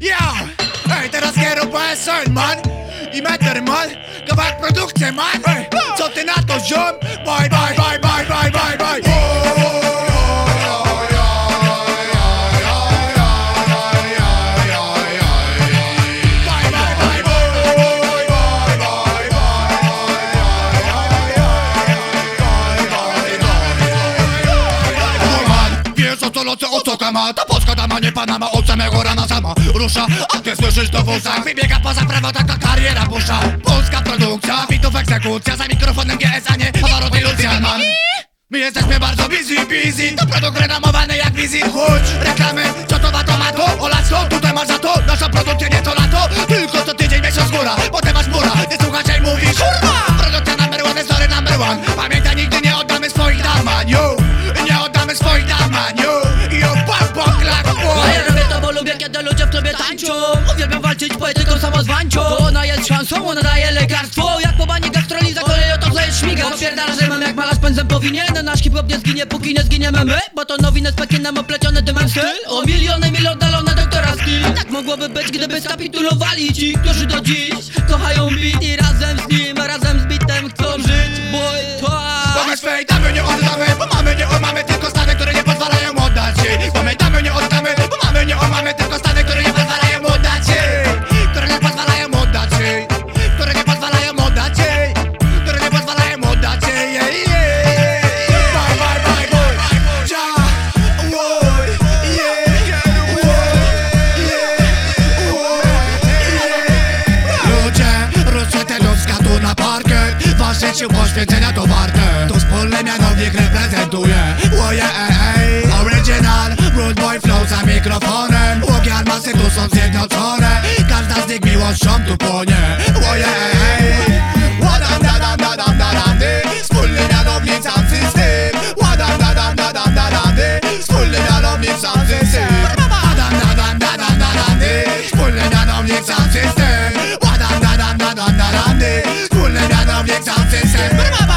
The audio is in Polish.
Ja! Ej, teraz Gero PSN, man! I Meter, man! Kawałek produkcji, man! Ej, co ty na to, ziom? Bye, o co lecę, o co kama? Ta polska dama nie panama Od samego rana sama rusza. A ty słyszysz to w uszach Wybiega poza prawo, taka kariera busza. Polska produkcja, bitów egzekucja Za mikrofonem GS, a nie Pawarot i Lucjaman My jesteśmy bardzo busy, busy. To produkt reklamowany jak wizyt Chodź, reklamy, co to ma to ma to? Olać to, tutaj masz za to. Nasza produkcja nie to lato Tylko co tydzień, miesiąc góra. Potem masz mura, nie słuchasz i mówisz. Kurwa, produkcja number one, story number one. Pamiętaj, tańczą. Uwielbiam walczyć poetyką samozwańczą. Bo ona jest szansą, ona daje lekarstwo. Jak po bani gastroli za to co jest śmiga. Popierdala, że mam jak malarz pędzem powinien. Nasz hip-hop nie zginie, póki nie zginiemy my Bo to nowinę z Pekinem opleciony dymem styl. O miliony mil oddalone doktora skill. Tak mogłoby być, gdyby skapitulowali ci Którzy do dziś kochają beat I razem z nim, razem sił poświęcenia to warte. To wspólny mianownik reprezentuje. Łoje, ej, Original, rude boy flow za mikrofonem. Łogiar masy tu są zjednoczone. Każda z nich miłością tu płonie. Łoje, ej, Ładam, dadam, dadam, dadam, dy Wspólny mianownik sam system of the top system.